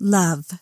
Love.